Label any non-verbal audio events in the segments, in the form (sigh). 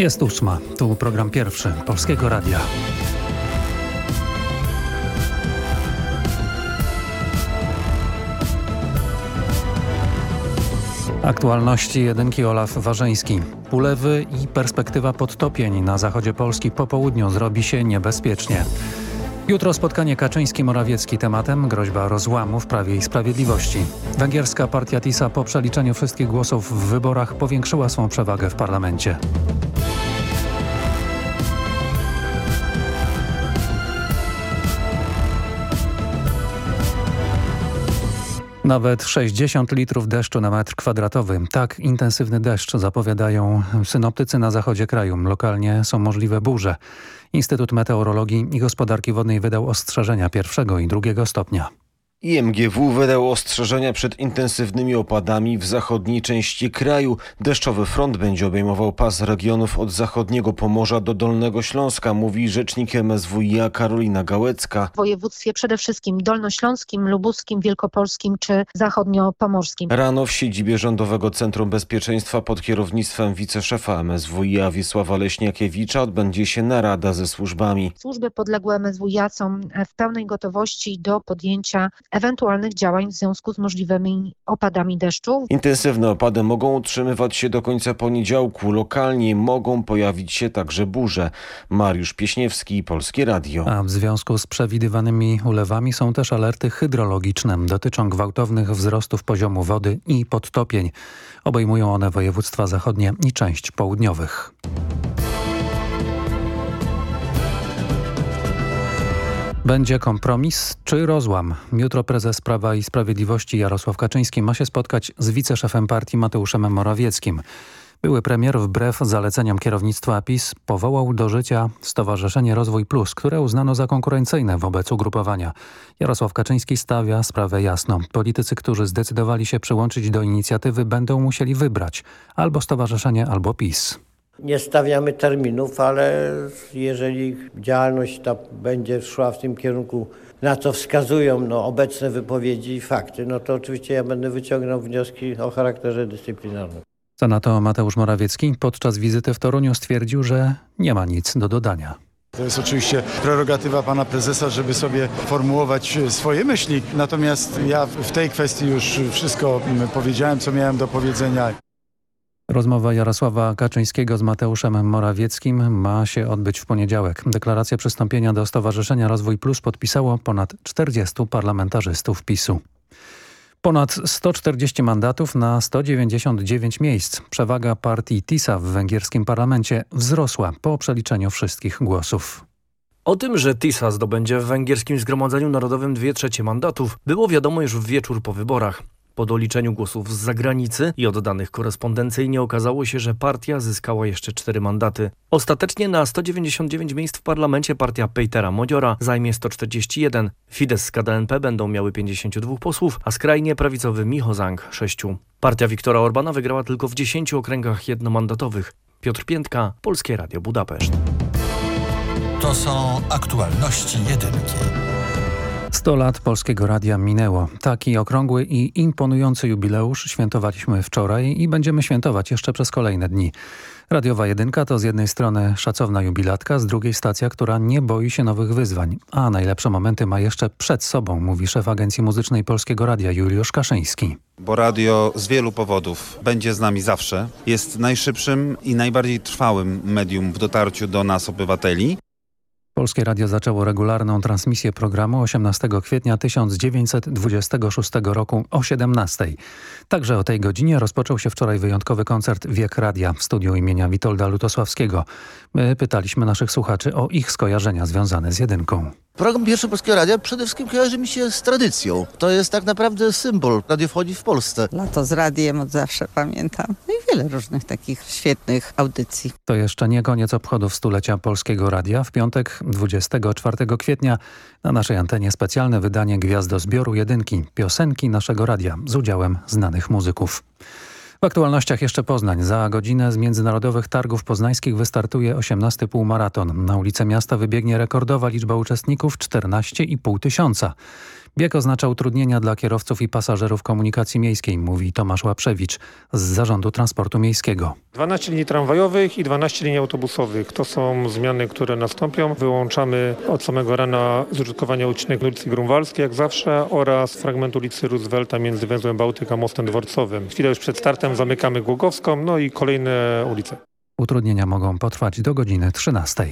Jest ósma. Tu program pierwszy Polskiego Radia. Aktualności jedynki Olaf Warzeński. Ulewy i perspektywa podtopień na zachodzie Polski po południu zrobi się niebezpiecznie. Jutro spotkanie Kaczyński-Morawiecki tematem groźba rozłamu w Prawie i Sprawiedliwości. Węgierska partia TISA po przeliczeniu wszystkich głosów w wyborach powiększyła swą przewagę w parlamencie. Nawet 60 litrów deszczu na metr kwadratowy. Tak intensywny deszcz zapowiadają synoptycy na zachodzie kraju. Lokalnie są możliwe burze. Instytut Meteorologii i Gospodarki Wodnej wydał ostrzeżenia pierwszego i drugiego stopnia. IMGW wydał ostrzeżenia przed intensywnymi opadami w zachodniej części kraju. Deszczowy front będzie obejmował pas regionów od zachodniego Pomorza do Dolnego Śląska, mówi rzecznik MSWiA Karolina Gałecka. W województwie przede wszystkim dolnośląskim, lubuskim, wielkopolskim czy zachodniopomorskim. Rano w siedzibie Rządowego Centrum Bezpieczeństwa pod kierownictwem wiceszefa MSWiA Wiesława Leśniakiewicza odbędzie się narada ze służbami. Służby podległe MSWiA są w pełnej gotowości do podjęcia ewentualnych działań w związku z możliwymi opadami deszczu. Intensywne opady mogą utrzymywać się do końca poniedziałku. Lokalnie mogą pojawić się także burze. Mariusz Pieśniewski, Polskie Radio. A w związku z przewidywanymi ulewami są też alerty hydrologiczne. Dotyczą gwałtownych wzrostów poziomu wody i podtopień. Obejmują one województwa zachodnie i część południowych. Będzie kompromis czy rozłam? Jutro prezes Prawa i Sprawiedliwości Jarosław Kaczyński ma się spotkać z wiceszefem partii Mateuszem Morawieckim. Były premier wbrew zaleceniom kierownictwa PiS powołał do życia Stowarzyszenie Rozwój Plus, które uznano za konkurencyjne wobec ugrupowania. Jarosław Kaczyński stawia sprawę jasno. Politycy, którzy zdecydowali się przyłączyć do inicjatywy będą musieli wybrać albo stowarzyszenie, albo PiS. Nie stawiamy terminów, ale jeżeli działalność ta będzie szła w tym kierunku, na co wskazują no, obecne wypowiedzi i fakty, no to oczywiście ja będę wyciągnął wnioski o charakterze dyscyplinarnym. Senator Mateusz Morawiecki podczas wizyty w Toruniu stwierdził, że nie ma nic do dodania. To jest oczywiście prerogatywa pana prezesa, żeby sobie formułować swoje myśli. Natomiast ja w tej kwestii już wszystko powiedziałem, co miałem do powiedzenia. Rozmowa Jarosława Kaczyńskiego z Mateuszem Morawieckim ma się odbyć w poniedziałek. Deklarację przystąpienia do Stowarzyszenia Rozwój Plus podpisało ponad 40 parlamentarzystów PiSu. Ponad 140 mandatów na 199 miejsc. Przewaga partii TISA w węgierskim parlamencie wzrosła po przeliczeniu wszystkich głosów. O tym, że TISA zdobędzie w węgierskim Zgromadzeniu Narodowym dwie trzecie mandatów, było wiadomo już w wieczór po wyborach. Po doliczeniu głosów z zagranicy i oddanych korespondencyjnie okazało się, że partia zyskała jeszcze cztery mandaty. Ostatecznie na 199 miejsc w parlamencie partia Pejtera Modiora zajmie 141. Fidesz z KDNP będą miały 52 posłów, a skrajnie prawicowy Michozang 6. Partia Viktora Orbana wygrała tylko w 10 okręgach jednomandatowych. Piotr Piętka, Polskie Radio Budapeszt. To są aktualności jedynki. 100 lat Polskiego Radia minęło. Taki okrągły i imponujący jubileusz świętowaliśmy wczoraj i będziemy świętować jeszcze przez kolejne dni. Radiowa Jedynka to z jednej strony szacowna jubilatka, z drugiej stacja, która nie boi się nowych wyzwań. A najlepsze momenty ma jeszcze przed sobą, mówi szef Agencji Muzycznej Polskiego Radia Juliusz Kaszyński. Bo radio z wielu powodów będzie z nami zawsze. Jest najszybszym i najbardziej trwałym medium w dotarciu do nas obywateli. Polskie Radio zaczęło regularną transmisję programu 18 kwietnia 1926 roku o 17. Także o tej godzinie rozpoczął się wczoraj wyjątkowy koncert Wiek Radia w studiu imienia Witolda Lutosławskiego. My pytaliśmy naszych słuchaczy o ich skojarzenia związane z jedynką. Program Pierwszy Polskiego Radia przede wszystkim kojarzy mi się z tradycją. To jest tak naprawdę symbol radiofonii w Polsce. No to z radiem od zawsze pamiętam. No i wiele różnych takich świetnych audycji. To jeszcze nie koniec obchodów stulecia Polskiego Radia. W piątek 24 kwietnia na naszej antenie specjalne wydanie Gwiazdozbioru Jedynki, piosenki naszego radia z udziałem znanych muzyków. W aktualnościach jeszcze Poznań. Za godzinę z Międzynarodowych Targów Poznańskich wystartuje 18 półmaraton. Na ulicę miasta wybiegnie rekordowa liczba uczestników 14,5 tysiąca. Bieg oznacza utrudnienia dla kierowców i pasażerów komunikacji miejskiej, mówi Tomasz Łaprzewicz z Zarządu Transportu Miejskiego. 12 linii tramwajowych i 12 linii autobusowych. To są zmiany, które nastąpią. Wyłączamy od samego rana z użytkowania odcinek ulicy Grunwaldzkiej, jak zawsze, oraz fragment ulicy Roosevelta między węzłem Bałtyk a mostem dworcowym. Chwilę już przed startem zamykamy Głogowską, no i kolejne ulice. Utrudnienia mogą potrwać do godziny 13.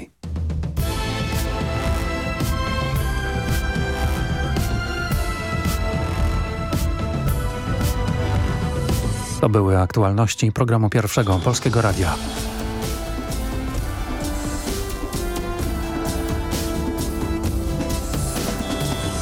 To były aktualności programu Pierwszego Polskiego Radia.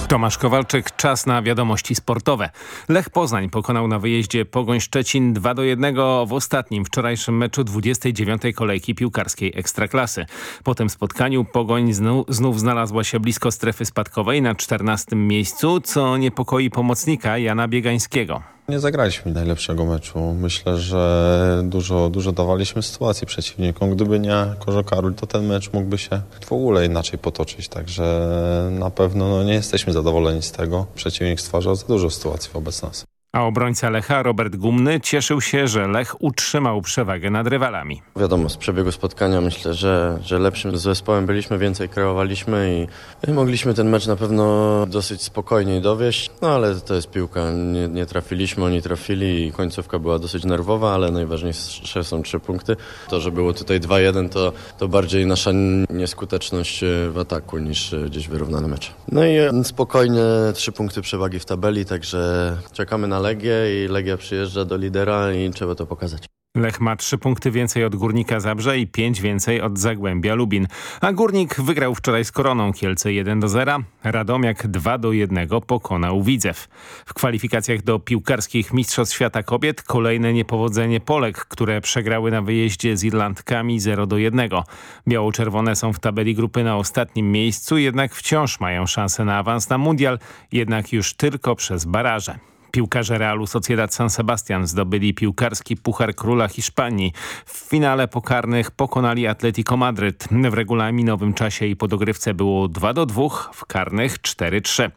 Tomasz Kowalczyk, czas na wiadomości sportowe. Lech Poznań pokonał na wyjeździe Pogoń Szczecin 2 do 1 w ostatnim wczorajszym meczu 29. kolejki piłkarskiej Ekstraklasy. Po tym spotkaniu Pogoń znów, znów znalazła się blisko strefy spadkowej na 14 miejscu, co niepokoi pomocnika Jana Biegańskiego. Nie zagraliśmy najlepszego meczu. Myślę, że dużo, dużo dawaliśmy sytuacji przeciwnikom. Gdyby nie Korzo Karol, to ten mecz mógłby się w ogóle inaczej potoczyć. Także na pewno no, nie jesteśmy zadowoleni z tego. Przeciwnik stwarzał za dużo sytuacji wobec nas. A obrońca Lecha, Robert Gumny, cieszył się, że Lech utrzymał przewagę nad rywalami. Wiadomo, z przebiegu spotkania myślę, że, że lepszym zespołem byliśmy, więcej kreowaliśmy i, i mogliśmy ten mecz na pewno dosyć spokojniej dowieść. No ale to jest piłka, nie, nie trafiliśmy, oni trafili i końcówka była dosyć nerwowa, ale najważniejsze są trzy punkty. To, że było tutaj 2-1 to, to bardziej nasza nieskuteczność w ataku niż gdzieś wyrównany mecz. No i spokojnie trzy punkty przewagi w tabeli, także czekamy na Legię i Legia przyjeżdża do lidera i trzeba to pokazać. Lech ma trzy punkty więcej od Górnika Zabrze i pięć więcej od Zagłębia Lubin. A Górnik wygrał wczoraj z Koroną Kielce 1 do 0. Radomiak 2 do 1 pokonał Widzew. W kwalifikacjach do piłkarskich Mistrzostw Świata Kobiet kolejne niepowodzenie Polek, które przegrały na wyjeździe z Irlandkami 0 do 1. Biało-czerwone są w tabeli grupy na ostatnim miejscu, jednak wciąż mają szansę na awans na mundial, jednak już tylko przez baraże. Piłkarze Realu Sociedad San Sebastian zdobyli piłkarski Puchar Króla Hiszpanii. W finale pokarnych pokonali Atletico Madryt. W regulaminowym czasie i podogrywce było 2 do 2, w karnych 4-3.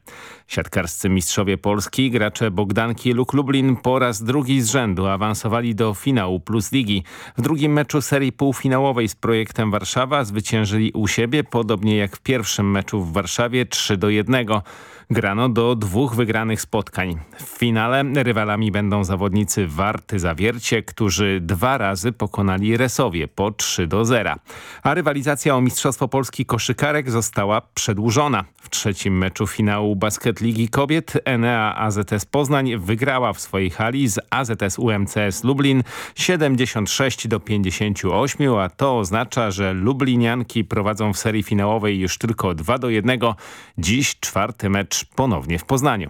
Siatkarscy mistrzowie Polski, gracze Bogdanki Luk Lublin po raz drugi z rzędu awansowali do finału Plus Ligi. W drugim meczu serii półfinałowej z projektem Warszawa zwyciężyli u siebie, podobnie jak w pierwszym meczu w Warszawie 3 do 1 grano do dwóch wygranych spotkań. W finale rywalami będą zawodnicy Warty Zawiercie, którzy dwa razy pokonali Resowie po 3 do 0. A rywalizacja o Mistrzostwo Polski koszykarek została przedłużona. W trzecim meczu finału Basket Ligi Kobiet Enea AZS Poznań wygrała w swojej hali z AZS UMCS Lublin 76 do 58, a to oznacza, że Lublinianki prowadzą w serii finałowej już tylko 2 do 1. Dziś czwarty mecz ponownie w Poznaniu.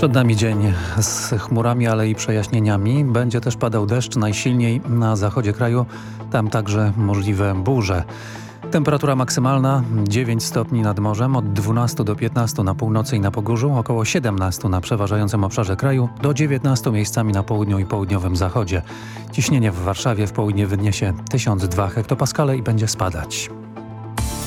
Przed nami dzień z chmurami, ale i przejaśnieniami. Będzie też padał deszcz, najsilniej na zachodzie kraju. Tam także możliwe burze. Temperatura maksymalna 9 stopni nad morzem, od 12 do 15 na północy i na Pogórzu, około 17 na przeważającym obszarze kraju, do 19 miejscami na południu i południowym zachodzie. Ciśnienie w Warszawie w południe wyniesie 1002 hektopaskale i będzie spadać.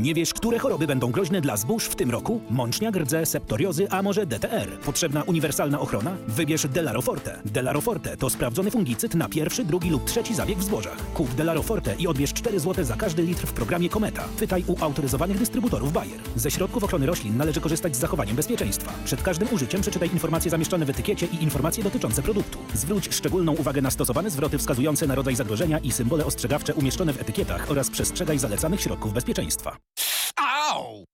Nie wiesz, które choroby będą groźne dla zbóż w tym roku? Mącznia, rdze, septoriozy, a może DTR? Potrzebna uniwersalna ochrona? Wybierz Delaroforte. Delaroforte to sprawdzony fungicyd na pierwszy, drugi lub trzeci zabieg w zbożach. Kup Delaroforte i odbierz 4 zł za każdy litr w programie Kometa. Pytaj u autoryzowanych dystrybutorów Bayer. Ze środków ochrony roślin należy korzystać z zachowaniem bezpieczeństwa. Przed każdym użyciem przeczytaj informacje zamieszczone w etykiecie i informacje dotyczące produktu. Zwróć szczególną uwagę na stosowane zwroty wskazujące na rodzaj zagrożenia i symbole ostrzegawcze umieszczone w etykietach oraz przestrzegaj zalecanych środków bezpieczeństwa. Ow!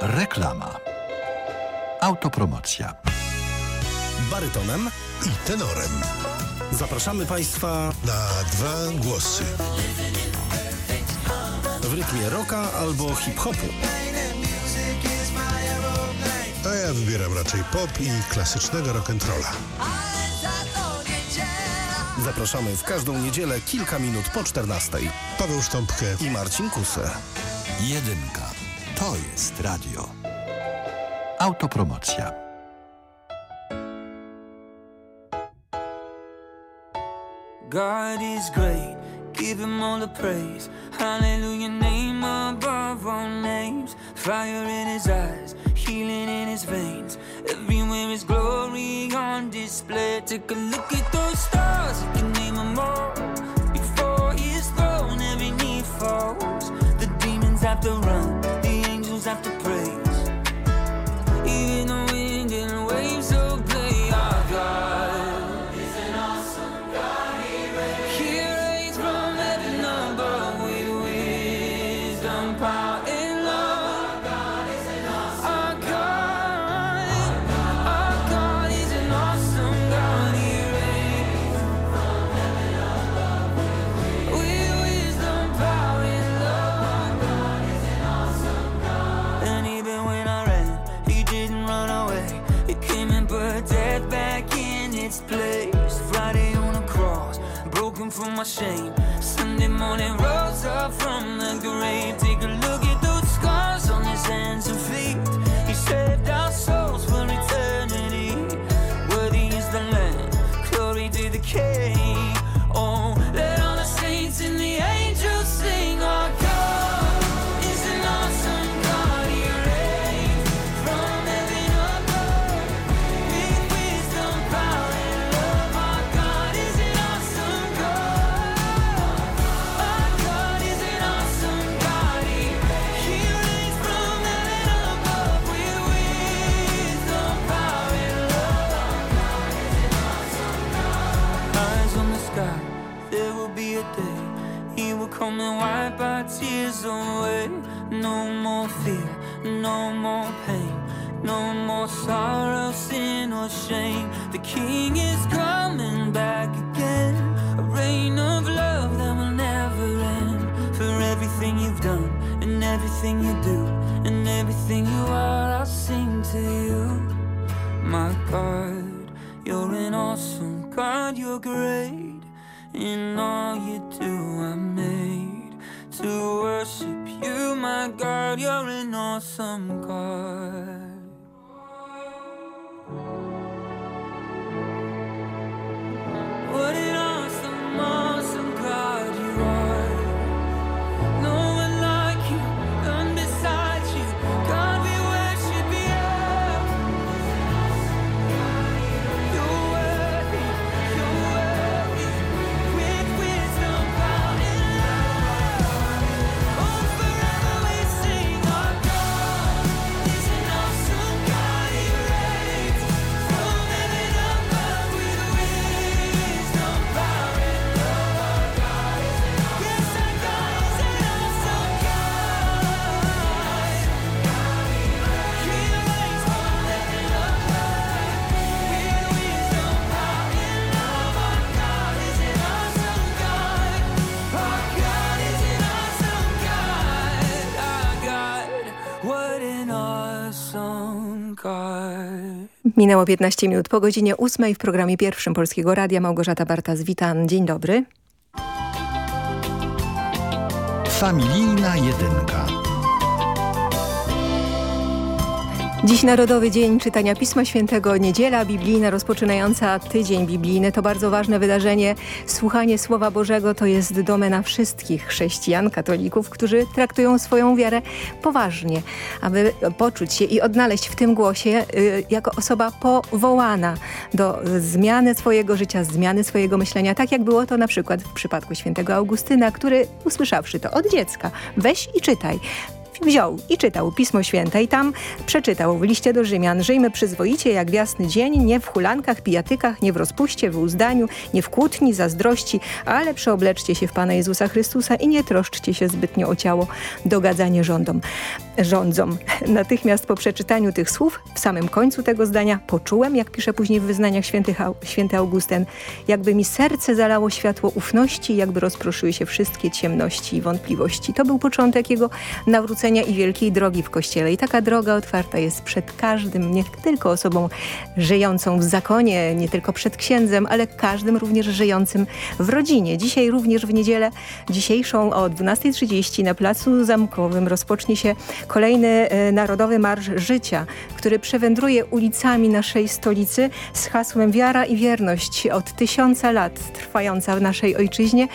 Reklama. Autopromocja. Barytonem I tenorem. zapraszamy Państwa Na dwa głosy. w rytmie rocka albo hip-hopu. A ja wybieram raczej pop i klasycznego rock'n'rolla. Zapraszamy w każdą niedzielę kilka minut po 14. Paweł Sztąpkę I Marcin Kusę. Jedynka. To jest radio. Autopromocja. God is great, give him all the praise. Hallelujah, name above all names. Fire in his eyes, healing in his veins. Everywhere is glory on display. Take a look at those stars, you can name them all. Before his throne, every knee falls. The demons have to run, Minęło 15 minut po godzinie 8 w programie pierwszym Polskiego Radia. Małgorzata Bartas, witam. Dzień dobry. Familijna jedynka. Dziś Narodowy Dzień Czytania Pisma Świętego, niedziela biblijna rozpoczynająca tydzień biblijny. To bardzo ważne wydarzenie. Słuchanie Słowa Bożego to jest domena wszystkich chrześcijan, katolików, którzy traktują swoją wiarę poważnie, aby poczuć się i odnaleźć w tym głosie y, jako osoba powołana do zmiany swojego życia, zmiany swojego myślenia, tak jak było to na przykład w przypadku świętego Augustyna, który usłyszawszy to od dziecka, weź i czytaj wziął i czytał Pismo Święte i tam przeczytał w liście do Rzymian Żyjmy przyzwoicie jak w jasny dzień, nie w hulankach, pijatykach, nie w rozpuście, w uzdaniu, nie w kłótni, zazdrości, ale przeobleczcie się w Pana Jezusa Chrystusa i nie troszczcie się zbytnio o ciało, dogadzanie rządom, rządzom. (laughs) Natychmiast po przeczytaniu tych słów, w samym końcu tego zdania, poczułem, jak pisze później w wyznaniach świętych, święty Augustyn, jakby mi serce zalało światło ufności, jakby rozproszyły się wszystkie ciemności i wątpliwości. To był początek jego nawrócenia i wielkiej drogi w Kościele. I taka droga otwarta jest przed każdym, nie tylko osobą żyjącą w zakonie, nie tylko przed księdzem, ale każdym również żyjącym w rodzinie. Dzisiaj również w niedzielę dzisiejszą o 12.30 na Placu Zamkowym rozpocznie się kolejny e, Narodowy Marsz Życia, który przewędruje ulicami naszej stolicy z hasłem Wiara i Wierność od tysiąca lat trwająca w naszej ojczyźnie,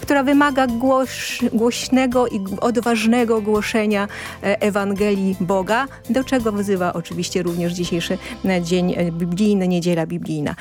która wymaga głoś, głośnego i odważnego głoszenia E, Ewangelii Boga, do czego wzywa oczywiście również dzisiejszy e, dzień e, biblijny, niedziela biblijna.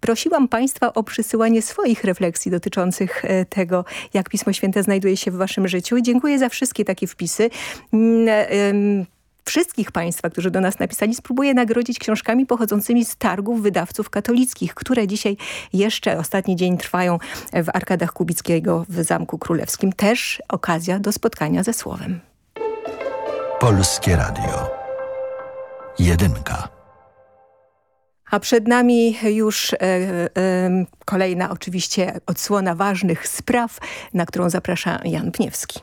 Prosiłam Państwa o przysyłanie swoich refleksji dotyczących tego, jak Pismo Święte znajduje się w Waszym życiu. Dziękuję za wszystkie takie wpisy mm, wszystkich Państwa, którzy do nas napisali, spróbuję nagrodzić książkami pochodzącymi z targów wydawców katolickich, które dzisiaj jeszcze ostatni dzień trwają w Arkadach Kubickiego w Zamku Królewskim. Też okazja do spotkania ze Słowem. Polskie Radio. Jedynka. A przed nami już e, e, kolejna oczywiście odsłona ważnych spraw, na którą zaprasza Jan Pniewski.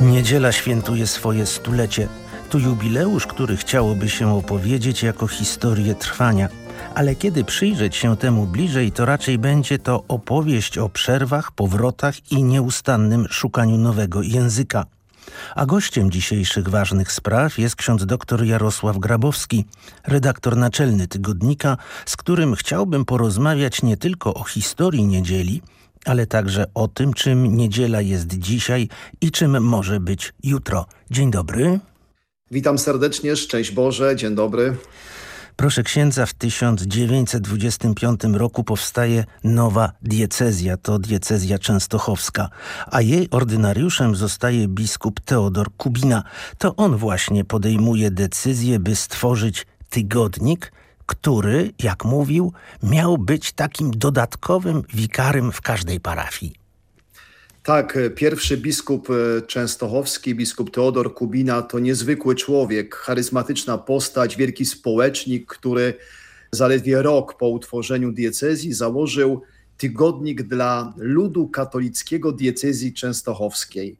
Niedziela świętuje swoje stulecie. To jubileusz, który chciałoby się opowiedzieć jako historię trwania – ale kiedy przyjrzeć się temu bliżej, to raczej będzie to opowieść o przerwach, powrotach i nieustannym szukaniu nowego języka. A gościem dzisiejszych ważnych spraw jest ksiądz dr Jarosław Grabowski, redaktor naczelny tygodnika, z którym chciałbym porozmawiać nie tylko o historii niedzieli, ale także o tym, czym niedziela jest dzisiaj i czym może być jutro. Dzień dobry. Witam serdecznie, szczęść Boże, dzień dobry. Proszę księdza, w 1925 roku powstaje nowa diecezja, to diecezja częstochowska, a jej ordynariuszem zostaje biskup Teodor Kubina. To on właśnie podejmuje decyzję, by stworzyć tygodnik, który, jak mówił, miał być takim dodatkowym wikarym w każdej parafii. Tak, e, pierwszy biskup e, częstochowski, biskup Teodor Kubina to niezwykły człowiek, charyzmatyczna postać, wielki społecznik, który zaledwie rok po utworzeniu diecezji założył tygodnik dla ludu katolickiego diecezji częstochowskiej.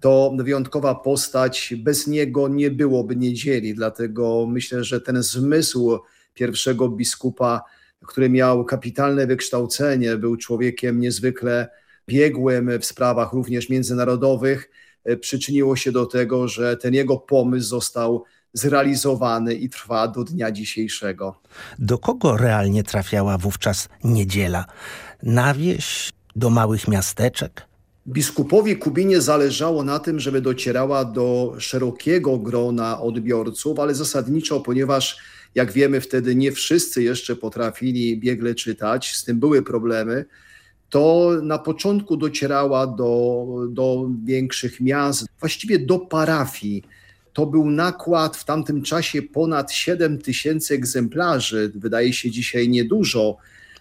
To wyjątkowa postać, bez niego nie byłoby niedzieli, dlatego myślę, że ten zmysł pierwszego biskupa, który miał kapitalne wykształcenie, był człowiekiem niezwykle biegłym w sprawach również międzynarodowych, e, przyczyniło się do tego, że ten jego pomysł został zrealizowany i trwa do dnia dzisiejszego. Do kogo realnie trafiała wówczas niedziela? Na wieś, do małych miasteczek? Biskupowi Kubinie zależało na tym, żeby docierała do szerokiego grona odbiorców, ale zasadniczo, ponieważ jak wiemy wtedy nie wszyscy jeszcze potrafili biegle czytać, z tym były problemy, to na początku docierała do, do większych miast, właściwie do parafii. To był nakład w tamtym czasie ponad 7 tysięcy egzemplarzy. Wydaje się dzisiaj niedużo,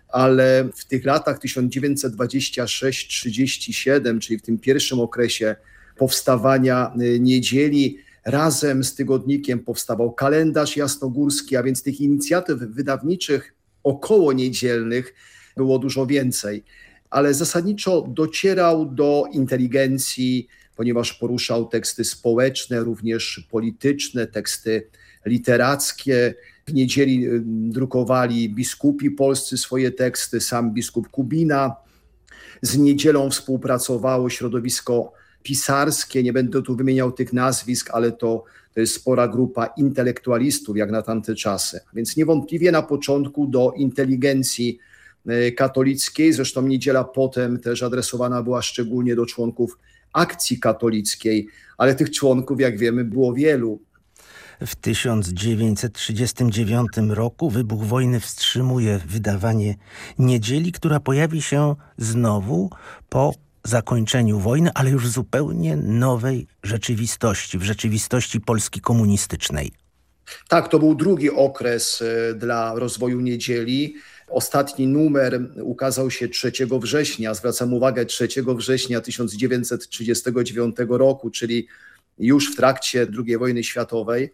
ale w tych latach 1926-37, czyli w tym pierwszym okresie powstawania y, niedzieli, razem z tygodnikiem powstawał kalendarz jasnogórski, a więc tych inicjatyw wydawniczych około niedzielnych było dużo więcej ale zasadniczo docierał do inteligencji, ponieważ poruszał teksty społeczne, również polityczne, teksty literackie. W niedzieli drukowali biskupi polscy swoje teksty, sam biskup Kubina. Z niedzielą współpracowało środowisko pisarskie. Nie będę tu wymieniał tych nazwisk, ale to, to jest spora grupa intelektualistów, jak na tamte czasy. Więc niewątpliwie na początku do inteligencji katolickiej, zresztą niedziela potem też adresowana była szczególnie do członków akcji katolickiej, ale tych członków, jak wiemy, było wielu. W 1939 roku wybuch wojny wstrzymuje wydawanie niedzieli, która pojawi się znowu po zakończeniu wojny, ale już w zupełnie nowej rzeczywistości, w rzeczywistości Polski komunistycznej. Tak, to był drugi okres e, dla rozwoju niedzieli. Ostatni numer ukazał się 3 września, zwracam uwagę 3 września 1939 roku, czyli już w trakcie II wojny światowej.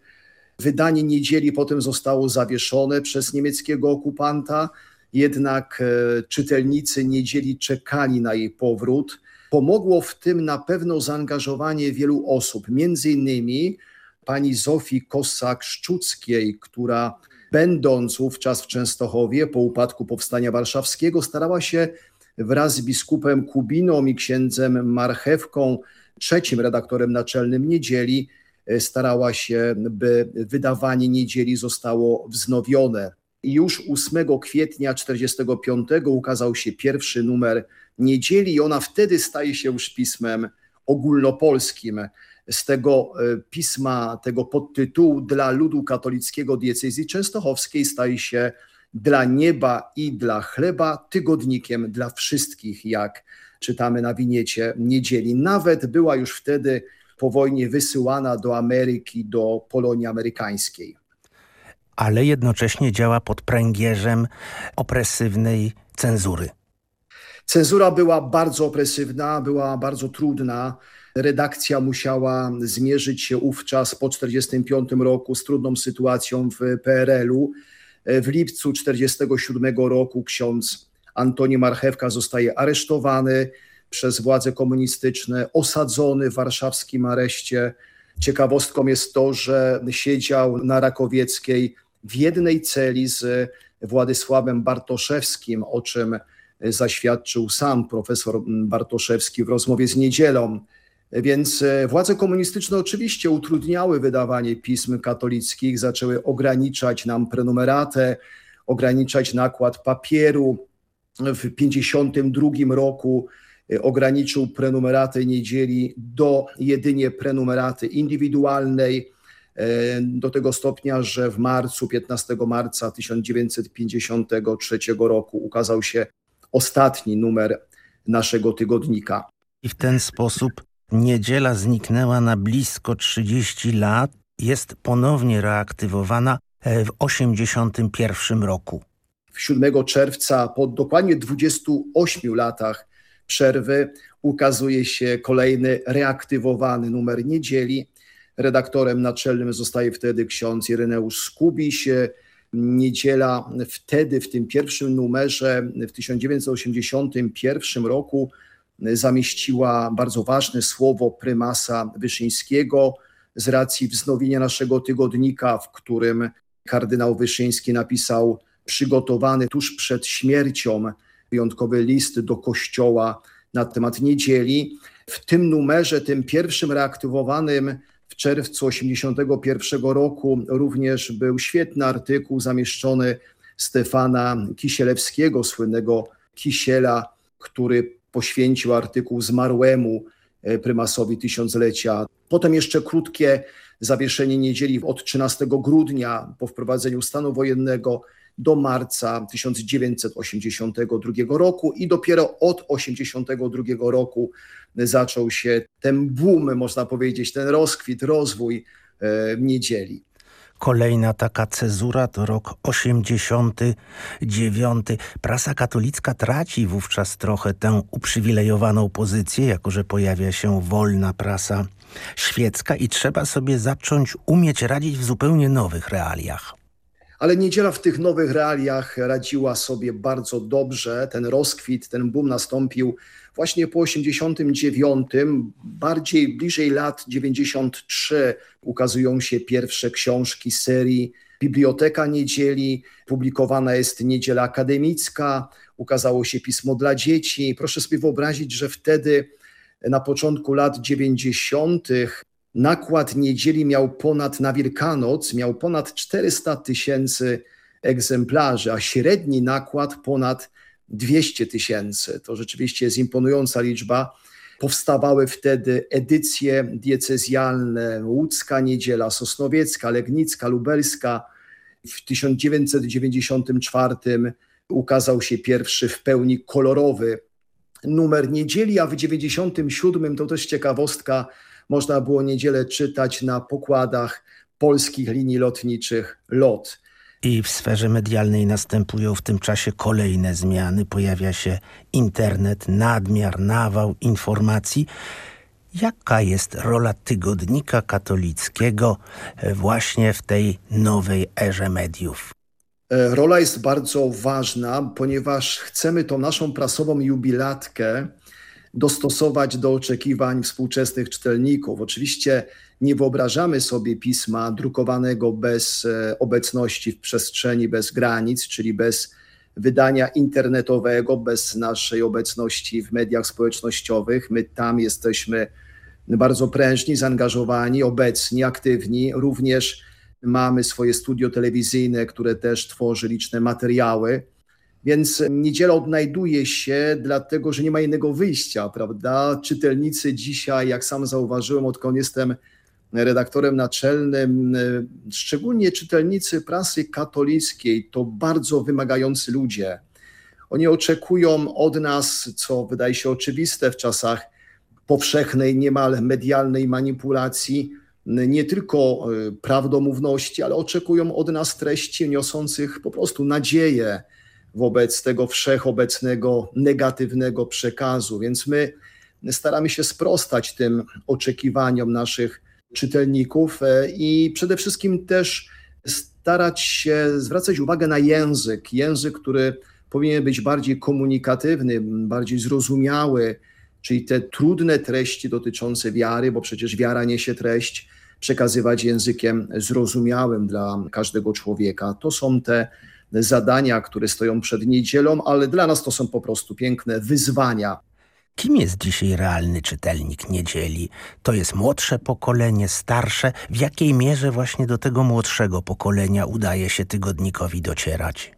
Wydanie niedzieli potem zostało zawieszone przez niemieckiego okupanta, jednak e, czytelnicy niedzieli czekali na jej powrót. Pomogło w tym na pewno zaangażowanie wielu osób, między innymi pani Zofii Kossak-Szczuckiej, która będąc wówczas w Częstochowie po upadku Powstania Warszawskiego starała się wraz z biskupem Kubiną i księdzem Marchewką, trzecim redaktorem naczelnym Niedzieli, e, starała się, by wydawanie Niedzieli zostało wznowione. Już 8 kwietnia 1945 ukazał się pierwszy numer Niedzieli i ona wtedy staje się już pismem ogólnopolskim. Z tego e, pisma, tego podtytułu dla ludu katolickiego diecezji częstochowskiej staje się dla nieba i dla chleba tygodnikiem dla wszystkich, jak czytamy na winiecie niedzieli. Nawet była już wtedy po wojnie wysyłana do Ameryki, do Polonii amerykańskiej. Ale jednocześnie działa pod pręgierzem opresywnej cenzury. Cenzura była bardzo opresywna, była bardzo trudna. Redakcja musiała zmierzyć się wówczas po 1945 roku z trudną sytuacją w PRL-u. W lipcu 1947 roku ksiądz Antoni Marchewka zostaje aresztowany przez władze komunistyczne, osadzony w warszawskim areszcie. Ciekawostką jest to, że siedział na Rakowieckiej w jednej celi z Władysławem Bartoszewskim, o czym zaświadczył sam profesor Bartoszewski w rozmowie z Niedzielą. Więc e, władze komunistyczne oczywiście utrudniały wydawanie pism katolickich, zaczęły ograniczać nam prenumeratę, ograniczać nakład papieru. W 1952 roku e, ograniczył prenumeratę niedzieli do jedynie prenumeraty indywidualnej, e, do tego stopnia, że w marcu, 15 marca 1953 roku ukazał się ostatni numer naszego tygodnika. I w ten sposób niedziela zniknęła na blisko 30 lat, jest ponownie reaktywowana e, w 1981 roku. 7 czerwca, po dokładnie 28 latach przerwy, ukazuje się kolejny reaktywowany numer niedzieli. Redaktorem naczelnym zostaje wtedy ksiądz Ireneusz Skubiś. Niedziela wtedy, w tym pierwszym numerze, w 1981 roku, zamieściła bardzo ważne słowo prymasa Wyszyńskiego z racji wznowienia naszego tygodnika, w którym kardynał Wyszyński napisał przygotowany tuż przed śmiercią wyjątkowy list do kościoła na temat niedzieli. W tym numerze, tym pierwszym reaktywowanym w czerwcu 1981 roku również był świetny artykuł zamieszczony Stefana Kisielewskiego, słynnego Kisiela, który poświęcił artykuł zmarłemu e, prymasowi tysiąclecia. Potem jeszcze krótkie zawieszenie niedzieli od 13 grudnia po wprowadzeniu stanu wojennego do marca 1982 roku i dopiero od 1982 roku zaczął się ten boom, można powiedzieć, ten rozkwit, rozwój e, niedzieli. Kolejna taka cezura to rok 89. Prasa katolicka traci wówczas trochę tę uprzywilejowaną pozycję, jako że pojawia się wolna prasa świecka i trzeba sobie zacząć umieć radzić w zupełnie nowych realiach. Ale niedziela w tych nowych realiach radziła sobie bardzo dobrze. Ten rozkwit, ten boom nastąpił właśnie po 89, bardziej bliżej lat 93 ukazują się pierwsze książki serii Biblioteka Niedzieli, publikowana jest Niedziela Akademicka, ukazało się pismo dla dzieci. Proszę sobie wyobrazić, że wtedy na początku lat 90. nakład niedzieli miał ponad, na Wielkanoc, miał ponad 400 tysięcy egzemplarzy, a średni nakład ponad 200 tysięcy. To rzeczywiście jest imponująca liczba. Powstawały wtedy edycje diecezjalne, Łódzka Niedziela, Sosnowiecka, Legnicka, Lubelska. W 1994 ukazał się pierwszy w pełni kolorowy numer niedzieli, a w 97 to też ciekawostka, można było niedzielę czytać na pokładach polskich linii lotniczych LOT. I w sferze medialnej następują w tym czasie kolejne zmiany. Pojawia się internet, nadmiar, nawał informacji. Jaka jest rola tygodnika katolickiego właśnie w tej nowej erze mediów? E, rola jest bardzo ważna, ponieważ chcemy tą naszą prasową jubilatkę dostosować do oczekiwań współczesnych czytelników. Oczywiście nie wyobrażamy sobie pisma drukowanego bez e, obecności w przestrzeni, bez granic, czyli bez wydania internetowego, bez naszej obecności w mediach społecznościowych. My tam jesteśmy bardzo prężni, zaangażowani, obecni, aktywni. Również mamy swoje studio telewizyjne, które też tworzy liczne materiały. Więc niedziela odnajduje się, dlatego że nie ma innego wyjścia, prawda? Czytelnicy dzisiaj, jak sam zauważyłem, odkąd jestem redaktorem naczelnym, szczególnie czytelnicy prasy katolickiej, to bardzo wymagający ludzie. Oni oczekują od nas, co wydaje się oczywiste w czasach powszechnej, niemal medialnej manipulacji, nie tylko e, prawdomówności, ale oczekują od nas treści niosących po prostu nadzieję wobec tego wszechobecnego negatywnego przekazu. Więc my staramy się sprostać tym oczekiwaniom naszych czytelników e, i przede wszystkim też starać się zwracać uwagę na język. Język, który powinien być bardziej komunikatywny, bardziej zrozumiały, czyli te trudne treści dotyczące wiary, bo przecież wiara niesie treść, przekazywać językiem zrozumiałym dla każdego człowieka. To są te zadania, które stoją przed niedzielą, ale dla nas to są po prostu piękne wyzwania. Kim jest dzisiaj realny czytelnik niedzieli? To jest młodsze pokolenie, starsze? W jakiej mierze właśnie do tego młodszego pokolenia udaje się tygodnikowi docierać?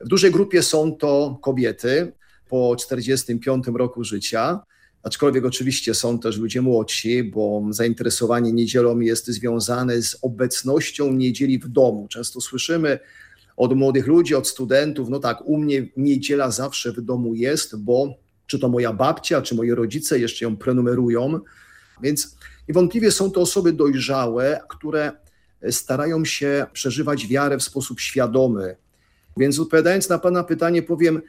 W dużej grupie są to kobiety po 45 roku życia, aczkolwiek oczywiście są też ludzie młodsi, bo zainteresowanie niedzielą jest związane z obecnością niedzieli w domu. Często słyszymy od młodych ludzi, od studentów, no tak, u mnie niedziela zawsze w domu jest, bo czy to moja babcia, czy moi rodzice jeszcze ją prenumerują. Więc niewątpliwie są to osoby dojrzałe, które starają się przeżywać wiarę w sposób świadomy. Więc odpowiadając na Pana pytanie, powiem,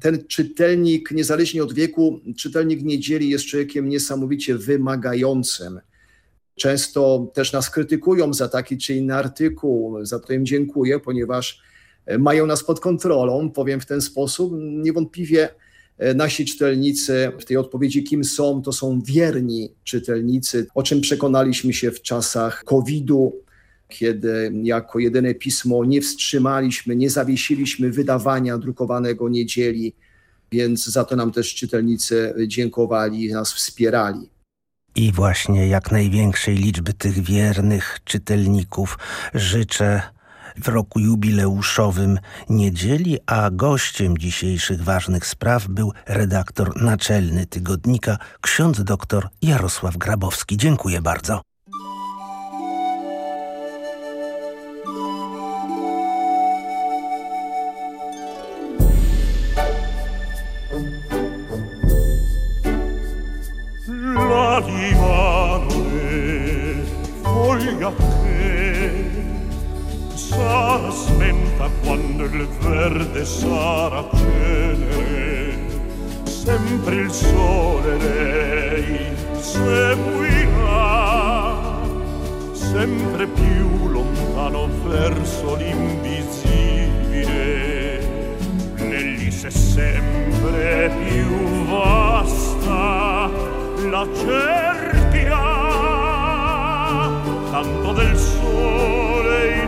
ten czytelnik, niezależnie od wieku, czytelnik niedzieli jest człowiekiem niesamowicie wymagającym. Często też nas krytykują za taki czy inny artykuł, za to im dziękuję, ponieważ mają nas pod kontrolą, powiem w ten sposób. Niewątpliwie e, nasi czytelnicy w tej odpowiedzi, kim są, to są wierni czytelnicy, o czym przekonaliśmy się w czasach COVID-u, kiedy jako jedyne pismo nie wstrzymaliśmy, nie zawiesiliśmy wydawania drukowanego niedzieli, więc za to nam też czytelnicy dziękowali, nas wspierali. I właśnie jak największej liczby tych wiernych czytelników życzę w roku jubileuszowym niedzieli, a gościem dzisiejszych ważnych spraw był redaktor naczelny tygodnika, ksiądz doktor Jarosław Grabowski. Dziękuję bardzo. Verde sarà cenere, sempre il sole lei seguirà, sempre più lontano verso l'invisibile, nell'isse sempre più vasta, la cerchia, tanto del sole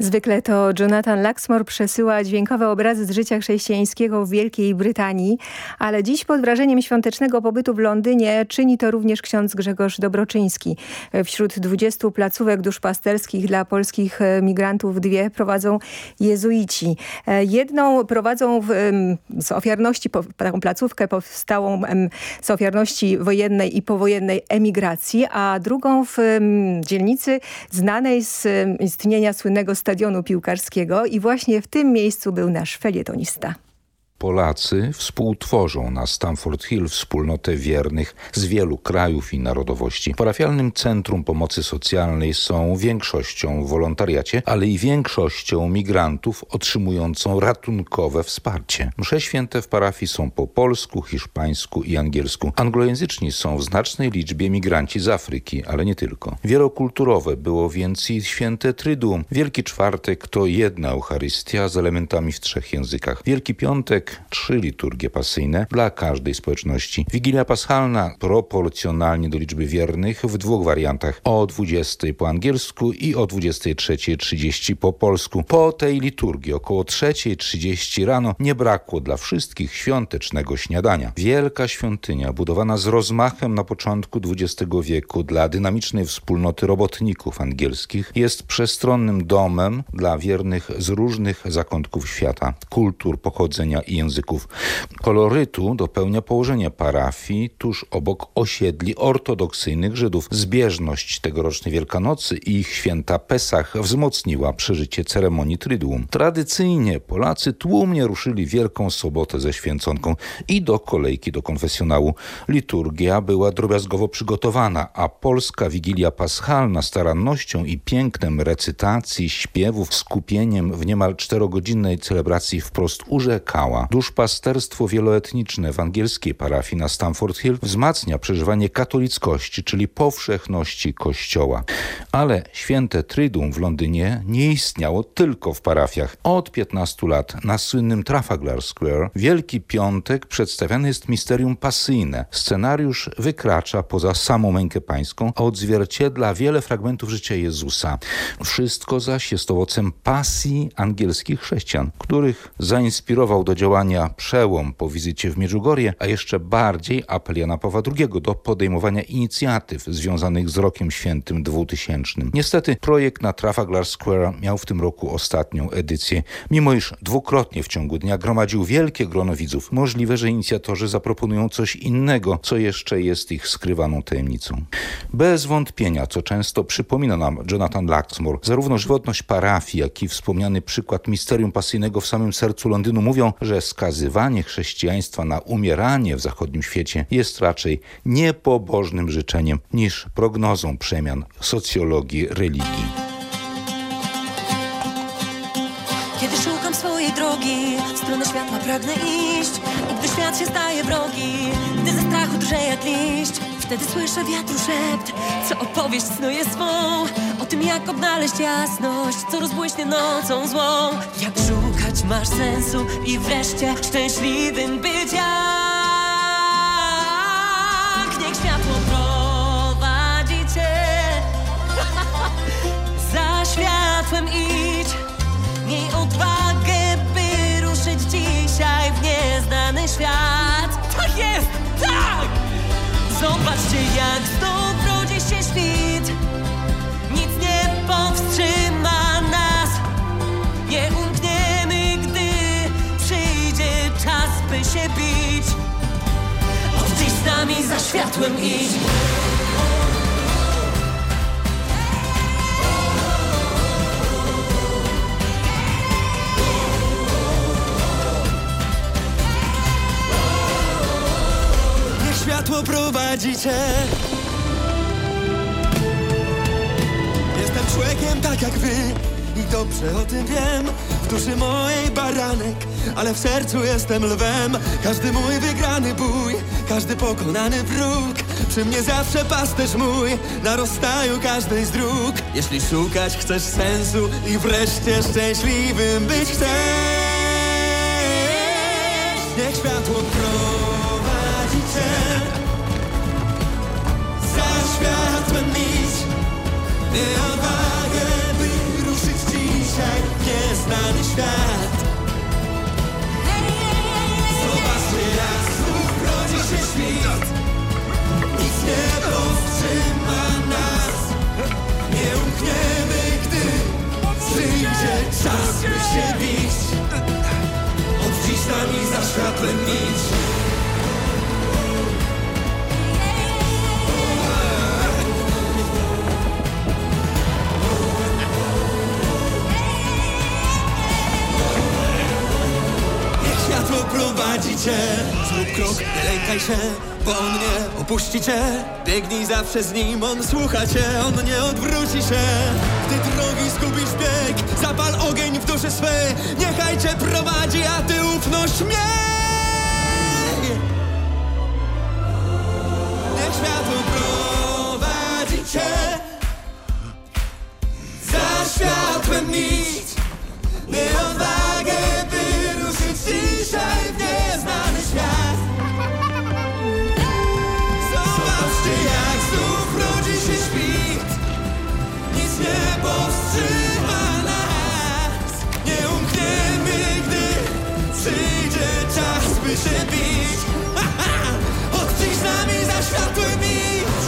Zwykle to Jonathan Laxmore przesyła dźwiękowe obrazy z życia chrześcijańskiego w Wielkiej Brytanii, ale dziś pod wrażeniem świątecznego pobytu w Londynie czyni to również ksiądz Grzegorz Dobroczyński. Wśród 20 placówek duszpasterskich dla polskich migrantów dwie prowadzą jezuici. Jedną prowadzą w, z ofiarności, taką placówkę powstałą z ofiarności wojennej i powojennej emigracji, a drugą w dzielnicy znanej z istnienia słynnego stadionu piłkarskiego i właśnie w tym miejscu był nasz felietonista. Polacy współtworzą na Stamford Hill wspólnotę wiernych z wielu krajów i narodowości. Parafialnym Centrum Pomocy Socjalnej są większością w wolontariacie, ale i większością migrantów otrzymującą ratunkowe wsparcie. Msze święte w parafii są po polsku, hiszpańsku i angielsku. Anglojęzyczni są w znacznej liczbie migranci z Afryki, ale nie tylko. Wielokulturowe było więc i święte Tryduum. Wielki Czwartek to jedna Eucharystia z elementami w trzech językach. Wielki Piątek trzy liturgie pasyjne dla każdej społeczności. Wigilia Paschalna proporcjonalnie do liczby wiernych w dwóch wariantach. O 20 po angielsku i o 23.30 po polsku. Po tej liturgii około 3.30 rano nie brakło dla wszystkich świątecznego śniadania. Wielka świątynia budowana z rozmachem na początku XX wieku dla dynamicznej wspólnoty robotników angielskich jest przestronnym domem dla wiernych z różnych zakątków świata, kultur, pochodzenia i języków. Kolorytu dopełnia położenie parafii tuż obok osiedli ortodoksyjnych Żydów. Zbieżność tegorocznej Wielkanocy i ich święta Pesach wzmocniła przeżycie ceremonii Triduum. Tradycyjnie Polacy tłumnie ruszyli Wielką Sobotę ze święconką i do kolejki do konfesjonału. Liturgia była drobiazgowo przygotowana, a polska Wigilia Paschalna starannością i pięknem recytacji, śpiewów, skupieniem w niemal czterogodzinnej celebracji wprost urzekała. Duszpasterstwo wieloetniczne w angielskiej parafii na Stamford Hill wzmacnia przeżywanie katolickości, czyli powszechności Kościoła. Ale święte Triduum w Londynie nie istniało tylko w parafiach. Od 15 lat na słynnym Trafalgar Square Wielki Piątek przedstawiany jest misterium pasyjne. Scenariusz wykracza poza samą mękę pańską, a odzwierciedla wiele fragmentów życia Jezusa. Wszystko zaś jest owocem pasji angielskich chrześcijan, których zainspirował do działania przełom po wizycie w Medjugorje, a jeszcze bardziej apel Jana Pawła II do podejmowania inicjatyw związanych z rokiem świętym 2000. Niestety projekt na Trafalgar Square miał w tym roku ostatnią edycję, mimo iż dwukrotnie w ciągu dnia gromadził wielkie grono widzów. Możliwe, że inicjatorzy zaproponują coś innego, co jeszcze jest ich skrywaną tajemnicą. Bez wątpienia, co często przypomina nam Jonathan Laxmore, zarówno żywotność parafii, jak i wspomniany przykład misterium pasyjnego w samym sercu Londynu mówią, że skazywanie chrześcijaństwa na umieranie w zachodnim świecie jest raczej niepobożnym życzeniem niż prognozą przemian socjologii religii. Kiedy szukam swojej drogi, w stronę światła pragnę iść świat się staje wrogi, gdy ze strachu drże jak liść. Wtedy słyszę wiatru szept, co opowieść snuje swą. O tym jak odnaleźć jasność, co rozbłyśnie nocą złą. Jak szukać masz sensu i wreszcie szczęśliwym być Zobaczcie jak znów rodzi się świt. Nic nie powstrzyma nas. Nie umkniemy, gdy przyjdzie czas, by się bić. Od dziś z nami za światłem idź światło prowadzi cię Jestem człowiekiem tak jak wy I dobrze o tym wiem. W duszy mojej baranek Ale w sercu jestem lwem. Każdy mój wygrany bój Każdy pokonany wróg. Przy mnie zawsze pasterz mój Na rozstaju każdej z dróg. Jeśli szukać chcesz sensu I wreszcie szczęśliwym być chcesz Niech światło prowadzi odwagę, by ruszyć dzisiaj w nieznany świat. Zobaczcie jak znów rodzi się świt Nic nie powstrzyma nas. Nie umkniemy, gdy przyjdzie czas, by się bić. Od dziś nami za światłem idź cię Zrób krok, nie lękaj się Bo on nie opuści cię Biegnij zawsze z nim, on słucha cię On nie odwróci się. Gdy drogi zgubisz bieg Zapal ogień w duszy swej. Niechaj cię prowadzi, a ty ufność miej Niech światło prowadzi cię. Za światłem idź bić (laughs) dziś z nami za światłem idź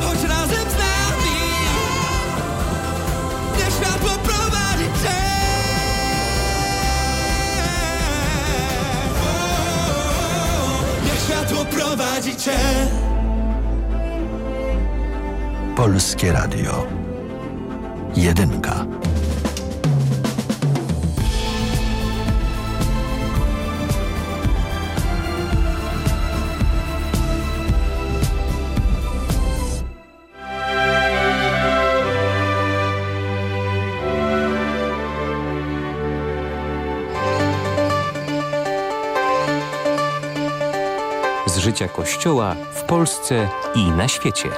Chodź razem z nami Niech światło prowadzi cię Niech światło prowadzi cię Polskie Radio. Jedynka. Życia Kościoła w Polsce i na świecie.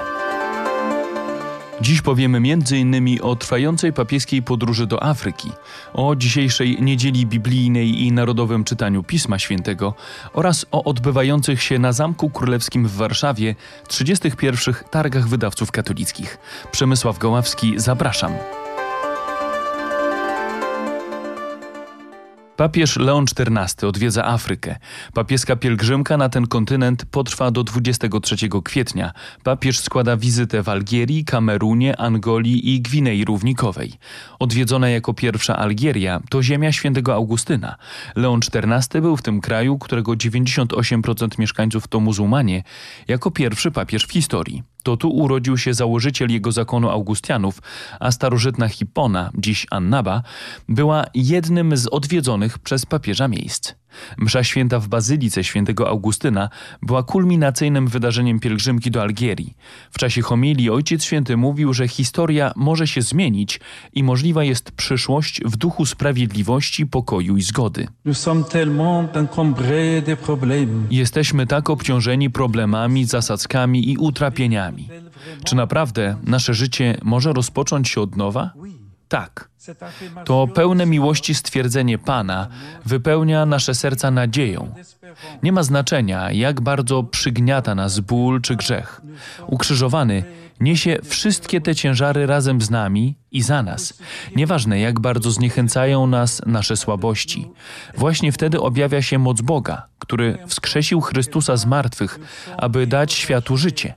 Dziś powiemy m.in. o trwającej papieskiej podróży do Afryki, o dzisiejszej niedzieli biblijnej i narodowym czytaniu Pisma Świętego oraz o odbywających się na Zamku Królewskim w Warszawie 31. targach wydawców katolickich. Przemysław Goławski, zapraszam. Papież Leon XIV odwiedza Afrykę. Papieska pielgrzymka na ten kontynent potrwa do 23 kwietnia. Papież składa wizytę w Algierii, Kamerunie, Angolii i Gwinei Równikowej. Odwiedzona jako pierwsza Algieria to ziemia świętego Augustyna. Leon XIV był w tym kraju, którego 98% mieszkańców to muzułmanie, jako pierwszy papież w historii. To tu urodził się założyciel jego zakonu Augustianów, a starożytna Hipona, dziś Annaba, była jednym z odwiedzonych przez papieża miejsc. Msza święta w Bazylice świętego Augustyna była kulminacyjnym wydarzeniem pielgrzymki do Algierii. W czasie homilii Ojciec Święty mówił, że historia może się zmienić i możliwa jest przyszłość w duchu sprawiedliwości, pokoju i zgody. Jesteśmy tak obciążeni problemami, zasadzkami i utrapieniami. Czy naprawdę nasze życie może rozpocząć się od nowa? Tak. To pełne miłości stwierdzenie Pana wypełnia nasze serca nadzieją. Nie ma znaczenia, jak bardzo przygniata nas ból czy grzech. Ukrzyżowany niesie wszystkie te ciężary razem z nami i za nas. Nieważne, jak bardzo zniechęcają nas nasze słabości. Właśnie wtedy objawia się moc Boga, który wskrzesił Chrystusa z martwych, aby dać światu życie.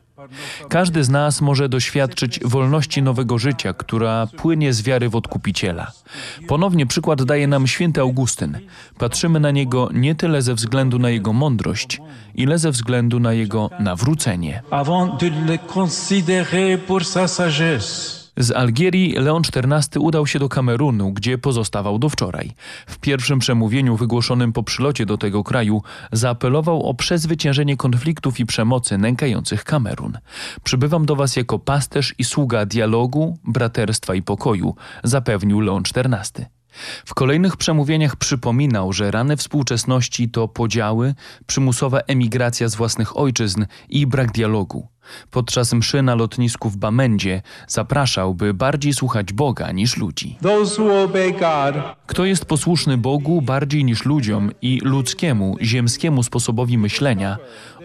Każdy z nas może doświadczyć wolności nowego życia, która płynie z wiary w Odkupiciela. Ponownie przykład daje nam święty Augustyn. Patrzymy na niego nie tyle ze względu na jego mądrość, ile ze względu na jego nawrócenie. Avant de le considérer pour sa sagesse. Z Algierii Leon XIV udał się do Kamerunu, gdzie pozostawał do wczoraj. W pierwszym przemówieniu wygłoszonym po przylocie do tego kraju zaapelował o przezwyciężenie konfliktów i przemocy nękających Kamerun. Przybywam do Was jako pasterz i sługa dialogu, braterstwa i pokoju, zapewnił Leon XIV. W kolejnych przemówieniach przypominał, że rany współczesności to podziały, przymusowa emigracja z własnych ojczyzn i brak dialogu. Podczas mszy na lotnisku w Bamendzie zapraszał, by bardziej słuchać Boga niż ludzi. Kto jest posłuszny Bogu bardziej niż ludziom i ludzkiemu, ziemskiemu sposobowi myślenia,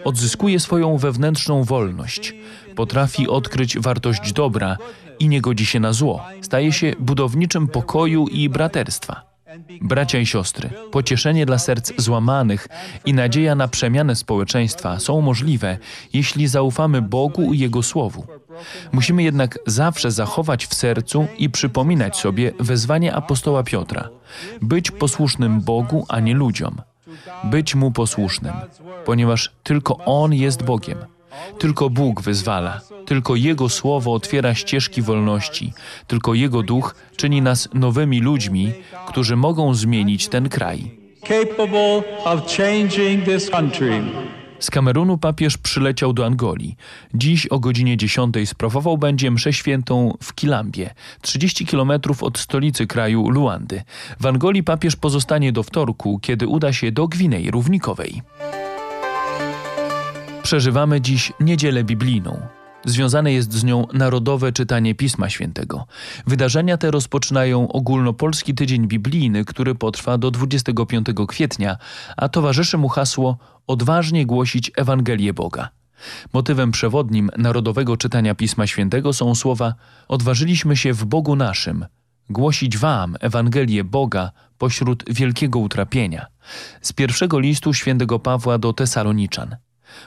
odzyskuje swoją wewnętrzną wolność, potrafi odkryć wartość dobra i nie godzi się na zło. Staje się budowniczym pokoju i braterstwa. Bracia i siostry, pocieszenie dla serc złamanych i nadzieja na przemianę społeczeństwa są możliwe, jeśli zaufamy Bogu i Jego Słowu. Musimy jednak zawsze zachować w sercu i przypominać sobie wezwanie apostoła Piotra: być posłusznym Bogu, a nie ludziom. Być mu posłusznym, ponieważ tylko On jest Bogiem. Tylko Bóg wyzwala, tylko Jego słowo otwiera ścieżki wolności, tylko Jego duch czyni nas nowymi ludźmi, którzy mogą zmienić ten kraj. Z Kamerunu papież przyleciał do Angolii. Dziś o godzinie 10 sprawował będzie mszę świętą w Kilambie, 30 kilometrów od stolicy kraju Luandy. W Angolii papież pozostanie do wtorku, kiedy uda się do Gwinei Równikowej. Przeżywamy dziś niedzielę biblijną. Związane jest z nią narodowe czytanie Pisma Świętego. Wydarzenia te rozpoczynają ogólnopolski tydzień biblijny, który potrwa do 25 kwietnia, a towarzyszy mu hasło Odważnie głosić Ewangelię Boga. Motywem przewodnim narodowego czytania Pisma Świętego są słowa Odważyliśmy się w Bogu naszym, głosić wam Ewangelię Boga pośród wielkiego utrapienia. Z pierwszego listu świętego Pawła do Tesaloniczan.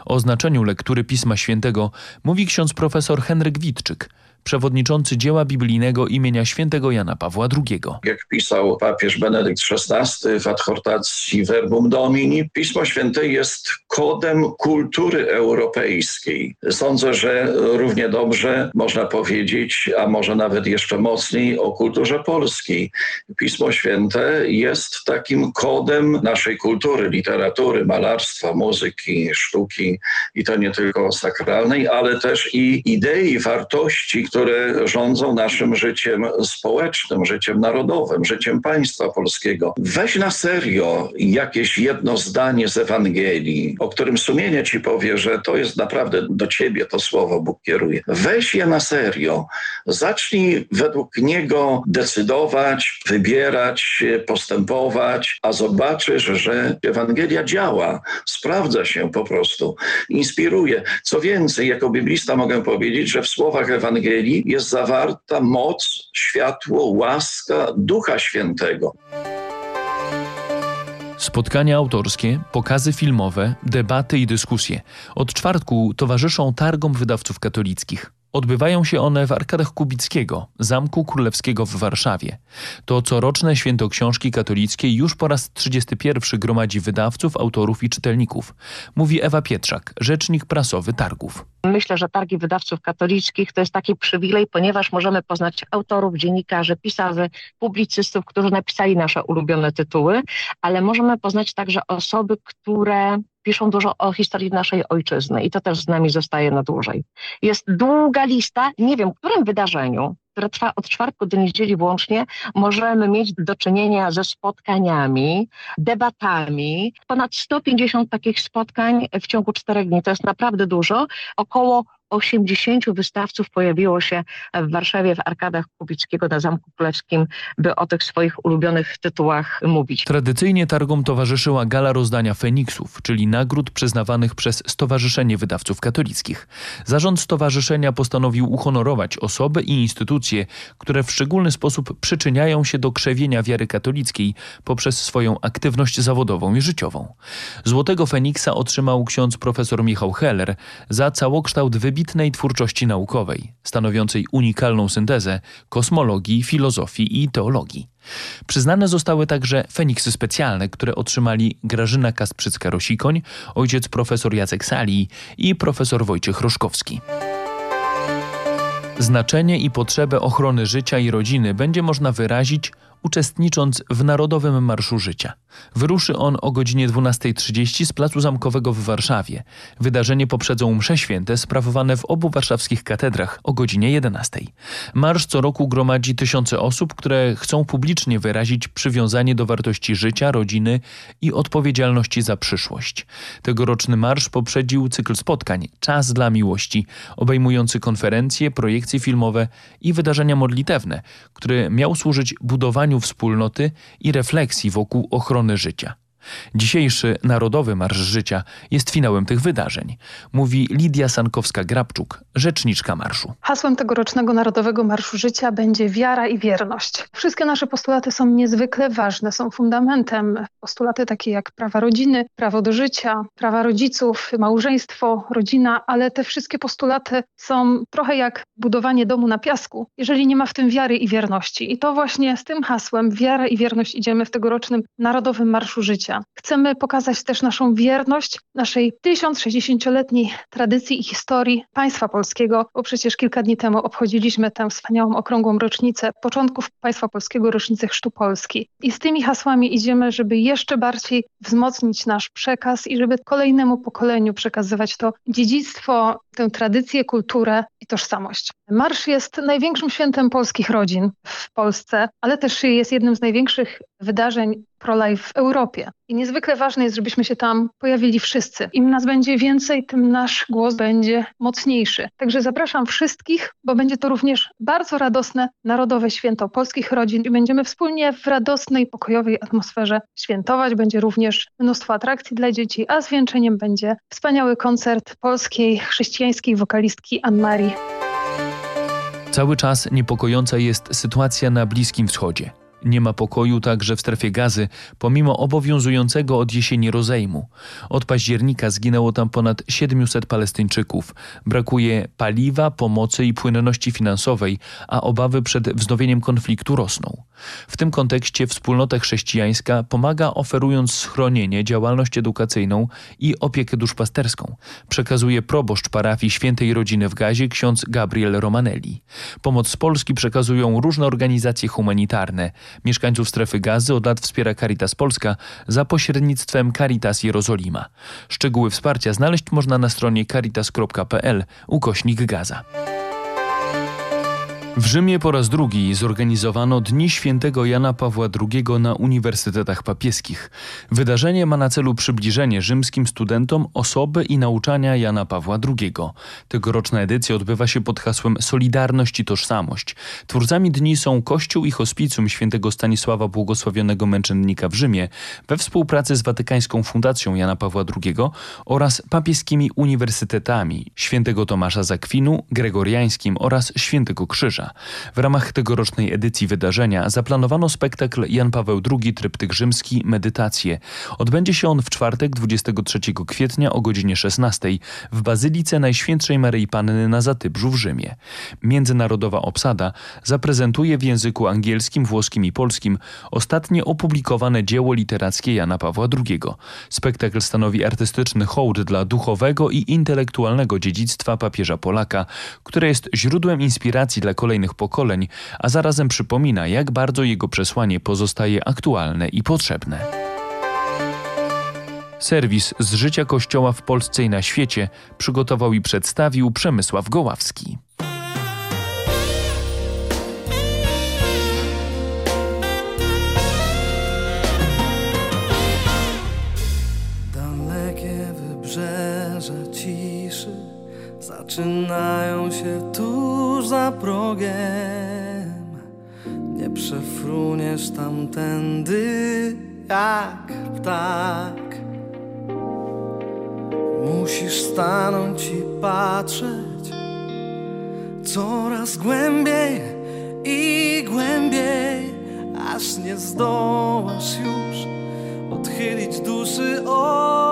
O znaczeniu lektury Pisma Świętego mówi ksiądz profesor Henryk Witczyk, przewodniczący dzieła biblijnego imienia świętego Jana Pawła II. Jak pisał papież Benedykt XVI w adhortacji Verbum Domini, Pismo Święte jest kodem kultury europejskiej. Sądzę, że równie dobrze można powiedzieć, a może nawet jeszcze mocniej o kulturze polskiej. Pismo Święte jest takim kodem naszej kultury, literatury, malarstwa, muzyki, sztuki i to nie tylko sakralnej, ale też i idei, wartości, które rządzą naszym życiem społecznym, życiem narodowym, życiem państwa polskiego. Weź na serio jakieś jedno zdanie z Ewangelii, o którym sumienie ci powie, że to jest naprawdę do ciebie to słowo Bóg kieruje. Weź je na serio. Zacznij według niego decydować, wybierać, postępować, a zobaczysz, że Ewangelia działa, sprawdza się po prostu, inspiruje. Co więcej, jako biblista mogę powiedzieć, że w słowach Ewangelii jest zawarta moc, światło, łaska Ducha Świętego. Spotkania autorskie, pokazy filmowe, debaty i dyskusje. Od czwartku towarzyszą targom wydawców katolickich. Odbywają się one w arkadach Kubickiego, Zamku Królewskiego w Warszawie. To coroczne święto książki katolickiej już po raz 31 gromadzi wydawców, autorów i czytelników. Mówi Ewa Pietrzak, rzecznik prasowy targów. Myślę, że targi wydawców katolickich to jest taki przywilej, ponieważ możemy poznać autorów, dziennikarzy, pisarzy, publicystów, którzy napisali nasze ulubione tytuły, ale możemy poznać także osoby, które piszą dużo o historii naszej ojczyzny i to też z nami zostaje na dłużej. Jest długa lista, nie wiem, w którym wydarzeniu które trwa od czwartku do niedzieli włącznie, możemy mieć do czynienia ze spotkaniami, debatami. Ponad 150 takich spotkań w ciągu czterech dni. To jest naprawdę dużo. Około 80 wystawców pojawiło się w Warszawie w arkadach Kubickiego na Zamku Królewskim, by o tych swoich ulubionych tytułach mówić. Tradycyjnie targom towarzyszyła gala rozdania Feniksów, czyli nagród przyznawanych przez Stowarzyszenie Wydawców Katolickich. Zarząd stowarzyszenia postanowił uhonorować osoby i instytucje, które w szczególny sposób przyczyniają się do krzewienia wiary katolickiej poprzez swoją aktywność zawodową i życiową. Złotego Feniksa otrzymał ksiądz profesor Michał Heller za całokształt wybitnych wybitnej twórczości naukowej, stanowiącej unikalną syntezę kosmologii, filozofii i teologii. Przyznane zostały także Feniksy specjalne, które otrzymali Grażyna Kasprzycka-Rosikoń, ojciec profesor Jacek Sali i profesor Wojciech Roszkowski. Znaczenie i potrzebę ochrony życia i rodziny będzie można wyrazić uczestnicząc w Narodowym Marszu Życia. Wyruszy on o godzinie 12.30 z Placu Zamkowego w Warszawie. Wydarzenie poprzedzą msze święte sprawowane w obu warszawskich katedrach o godzinie 11. Marsz co roku gromadzi tysiące osób, które chcą publicznie wyrazić przywiązanie do wartości życia, rodziny i odpowiedzialności za przyszłość. Tegoroczny marsz poprzedził cykl spotkań Czas dla miłości, obejmujący konferencje, projekcje filmowe i wydarzenia modlitewne, który miał służyć budowaniu wspólnoty i refleksji wokół ochrony życia. Dzisiejszy Narodowy Marsz Życia jest finałem tych wydarzeń, mówi Lidia Sankowska-Grabczuk, rzeczniczka marszu. Hasłem tegorocznego Narodowego Marszu Życia będzie wiara i wierność. Wszystkie nasze postulaty są niezwykle ważne, są fundamentem. Postulaty takie jak prawa rodziny, prawo do życia, prawa rodziców, małżeństwo, rodzina, ale te wszystkie postulaty są trochę jak budowanie domu na piasku, jeżeli nie ma w tym wiary i wierności. I to właśnie z tym hasłem wiara i wierność idziemy w tegorocznym Narodowym Marszu Życia. Chcemy pokazać też naszą wierność naszej 1060-letniej tradycji i historii państwa polskiego, bo przecież kilka dni temu obchodziliśmy tę wspaniałą okrągłą rocznicę początków państwa polskiego, rocznicę Chrztu Polski. I z tymi hasłami idziemy, żeby jeszcze bardziej wzmocnić nasz przekaz i żeby kolejnemu pokoleniu przekazywać to dziedzictwo, tę tradycję, kulturę i tożsamość. Marsz jest największym świętem polskich rodzin w Polsce, ale też jest jednym z największych wydarzeń pro-life w Europie. I niezwykle ważne jest, żebyśmy się tam pojawili wszyscy. Im nas będzie więcej, tym nasz głos będzie mocniejszy. Także zapraszam wszystkich, bo będzie to również bardzo radosne Narodowe Święto Polskich Rodzin i będziemy wspólnie w radosnej, pokojowej atmosferze świętować. Będzie również mnóstwo atrakcji dla dzieci, a zwieńczeniem będzie wspaniały koncert polskiej chrześcijańskiej wokalistki Anne-Marie. Cały czas niepokojąca jest sytuacja na Bliskim Wschodzie. Nie ma pokoju także w strefie gazy, pomimo obowiązującego od jesieni rozejmu. Od października zginęło tam ponad 700 Palestyńczyków. Brakuje paliwa, pomocy i płynności finansowej, a obawy przed wznowieniem konfliktu rosną. W tym kontekście wspólnota chrześcijańska pomaga oferując schronienie, działalność edukacyjną i opiekę duszpasterską. Przekazuje proboszcz parafii Świętej Rodziny w Gazie ksiądz Gabriel Romanelli. Pomoc z Polski przekazują różne organizacje humanitarne. Mieszkańców strefy gazy od lat wspiera Caritas Polska za pośrednictwem Caritas Jerozolima. Szczegóły wsparcia znaleźć można na stronie caritas.pl ukośnik gaza. W Rzymie po raz drugi zorganizowano Dni Świętego Jana Pawła II na uniwersytetach papieskich. Wydarzenie ma na celu przybliżenie rzymskim studentom osoby i nauczania Jana Pawła II. Tegoroczna edycja odbywa się pod hasłem Solidarność i Tożsamość. Twórcami dni są Kościół i Hospicjum Świętego Stanisława Błogosławionego Męczennika w Rzymie we współpracy z Watykańską Fundacją Jana Pawła II oraz papieskimi uniwersytetami Świętego Tomasza Zakwinu, Gregoriańskim oraz Świętego Krzyża. W ramach tegorocznej edycji wydarzenia zaplanowano spektakl Jan Paweł II Tryptyk Rzymski Medytacje. Odbędzie się on w czwartek 23 kwietnia o godzinie 16 w Bazylice Najświętszej Maryi Panny na Zatybrzu w Rzymie. Międzynarodowa obsada zaprezentuje w języku angielskim, włoskim i polskim ostatnie opublikowane dzieło literackie Jana Pawła II. Spektakl stanowi artystyczny hołd dla duchowego i intelektualnego dziedzictwa papieża Polaka, które jest źródłem inspiracji dla kolejnych pokoleń, a zarazem przypomina, jak bardzo jego przesłanie pozostaje aktualne i potrzebne. Serwis z życia Kościoła w Polsce i na świecie przygotował i przedstawił Przemysław Goławski. Dalekie wybrzeża ciszy zaczynają się tuż za progiem. Nie przefruniesz tamtędy jak ptak. Musisz stanąć i patrzeć coraz głębiej i głębiej, aż nie zdołasz już odchylić duszy od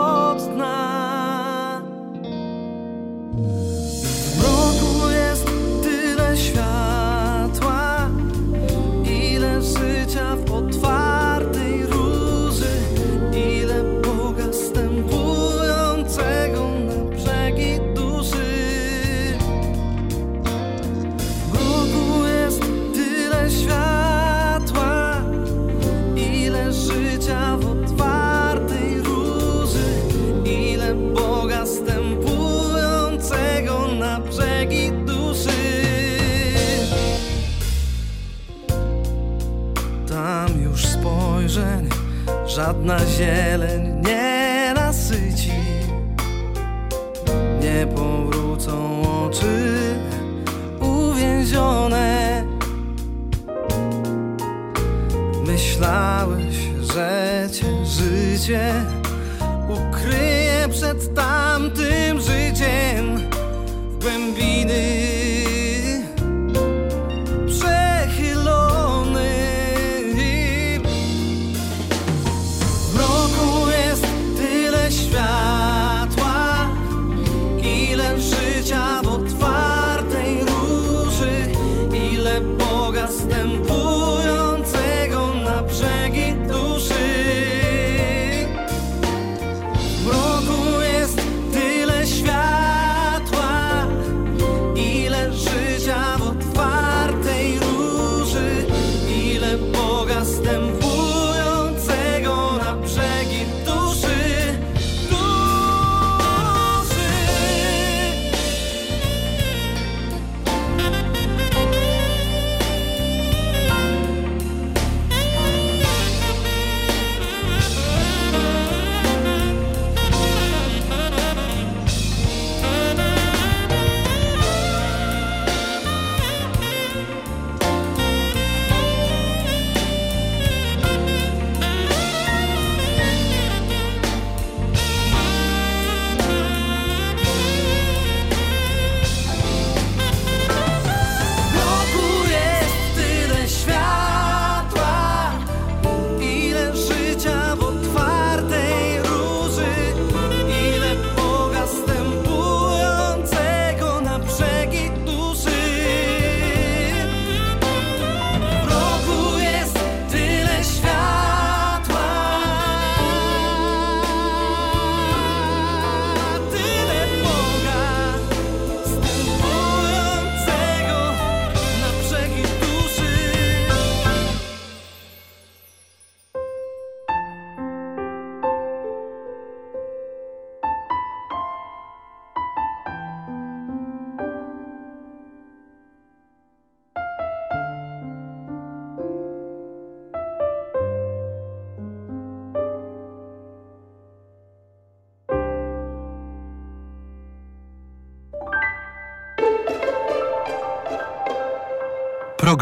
żadna zieleń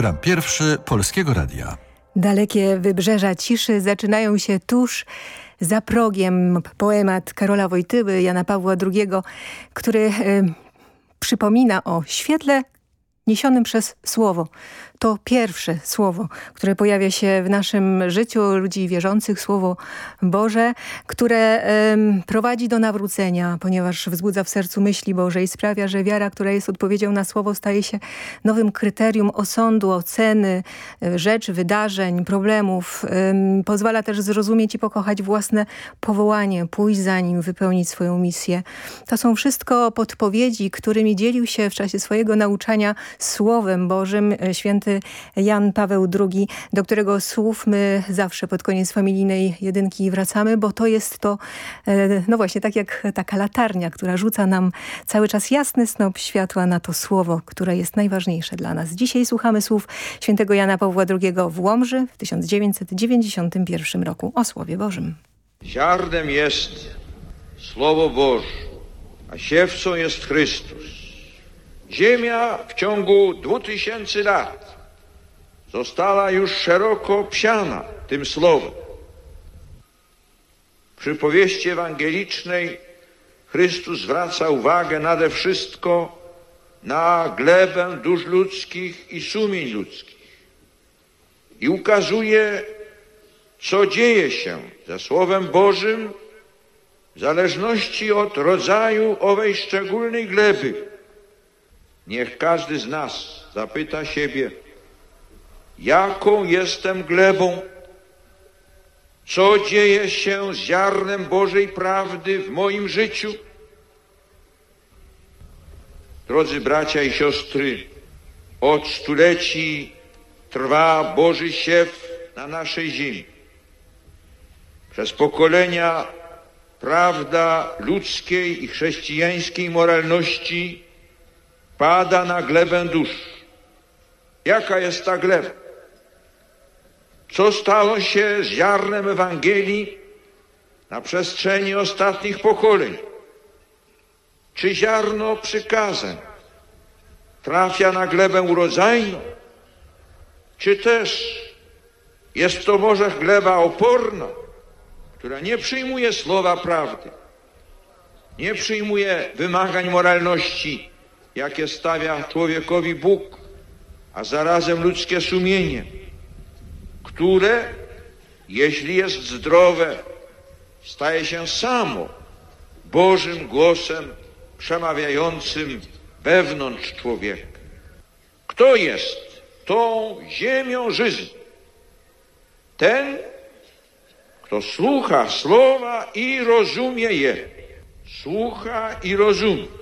Program pierwszy Polskiego Radia. Dalekie wybrzeża ciszy zaczynają się tuż za progiem. Poemat Karola Wojtyły, Jana Pawła II, który y, przypomina o świetle niesionym przez Słowo. To pierwsze Słowo, które pojawia się w naszym życiu ludzi wierzących, Słowo Boże, które um, prowadzi do nawrócenia, ponieważ wzbudza w sercu myśli Boże i sprawia, że wiara, która jest odpowiedzią na Słowo, staje się nowym kryterium osądu, oceny e, rzeczy, wydarzeń, problemów. Um, pozwala też zrozumieć i pokochać własne powołanie, pójść za nim, wypełnić swoją misję. To są wszystko podpowiedzi, którymi dzielił się w czasie swojego nauczania Słowem Bożym e, święty Jan Paweł II, do którego słów my zawsze pod koniec familijnej jedynki wracamy, bo to jest to, e, no właśnie, tak jak taka latarnia, która rzuca nam cały czas jasny snop światła na to słowo, które jest najważniejsze dla nas. Dzisiaj słuchamy słów świętego Jana Pawła II w Łomży w 1991 roku o Słowie Bożym. Ziarnem jest Słowo Boże, a siewcą jest Chrystus. Ziemia w ciągu dwóch tysięcy lat została już szeroko obsiana tym słowem. W przypowieści ewangelicznej Chrystus zwraca uwagę nade wszystko na glebę dusz ludzkich i sumień ludzkich i ukazuje, co dzieje się ze Słowem Bożym w zależności od rodzaju owej szczególnej gleby. Niech każdy z nas zapyta siebie, jaką jestem glebą, co dzieje się z ziarnem Bożej prawdy w moim życiu. Drodzy bracia i siostry, od stuleci trwa Boży siew na naszej ziemi. Przez pokolenia prawda ludzkiej i chrześcijańskiej moralności pada na glebę dusz. Jaka jest ta gleba? Co stało się z ziarnem Ewangelii na przestrzeni ostatnich pokoleń? Czy ziarno przykazań trafia na glebę urodzajną? Czy też jest to może gleba oporna, która nie przyjmuje słowa prawdy, nie przyjmuje wymagań moralności, jakie stawia człowiekowi Bóg, a zarazem ludzkie sumienie, które, jeśli jest zdrowe, staje się samo Bożym głosem przemawiającym wewnątrz człowieka. Kto jest tą ziemią żyzną? Ten, kto słucha słowa i rozumie je. Słucha i rozumie.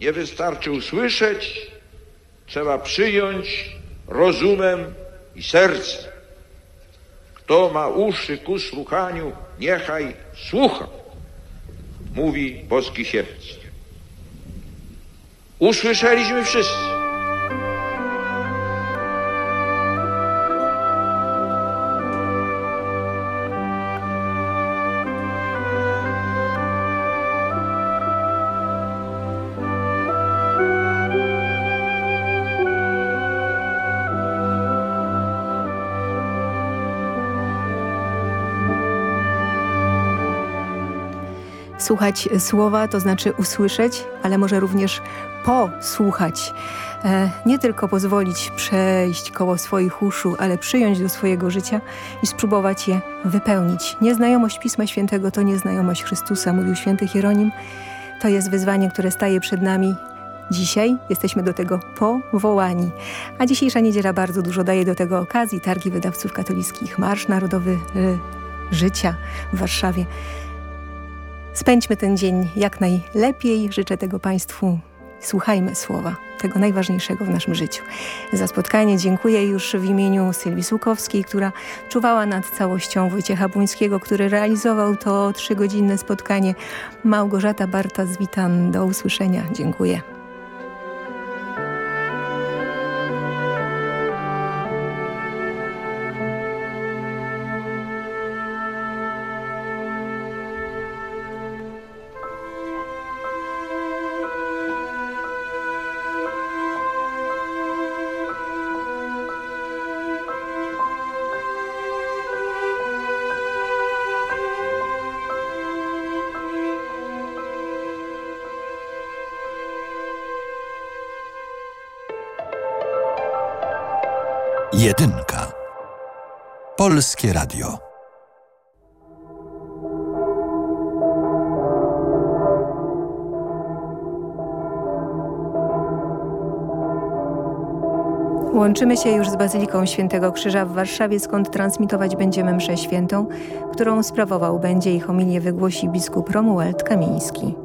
Nie wystarczy usłyszeć, trzeba przyjąć rozumem i sercem. Kto ma uszy ku słuchaniu, niechaj słucha, mówi boski siewc. Usłyszeliśmy wszyscy. Słuchać słowa to znaczy usłyszeć, ale może również posłuchać. E, nie tylko pozwolić przejść koło swoich uszu, ale przyjąć do swojego życia i spróbować je wypełnić. Nieznajomość Pisma Świętego to nieznajomość Chrystusa, mówił święty Hieronim. To jest wyzwanie, które staje przed nami Dzisiaj jesteśmy do tego powołani. A dzisiejsza niedziela bardzo dużo daje do tego okazji. Targi wydawców katolickich, Marsz Narodowy y, Życia w Warszawie. Spędźmy ten dzień jak najlepiej. Życzę tego Państwu. Słuchajmy słowa, tego najważniejszego w naszym życiu. Za spotkanie dziękuję już w imieniu Sylwii Słukowskiej, która czuwała nad całością Wojciecha Buńskiego, który realizował to trzygodzinne spotkanie. Małgorzata Barta z Witan. Do usłyszenia. Dziękuję. Polskie Radio. Łączymy się już z Bazyliką Świętego Krzyża w Warszawie, skąd transmitować będziemy mszę świętą, którą sprawował będzie i homilię wygłosi biskup Romuald Kamiński.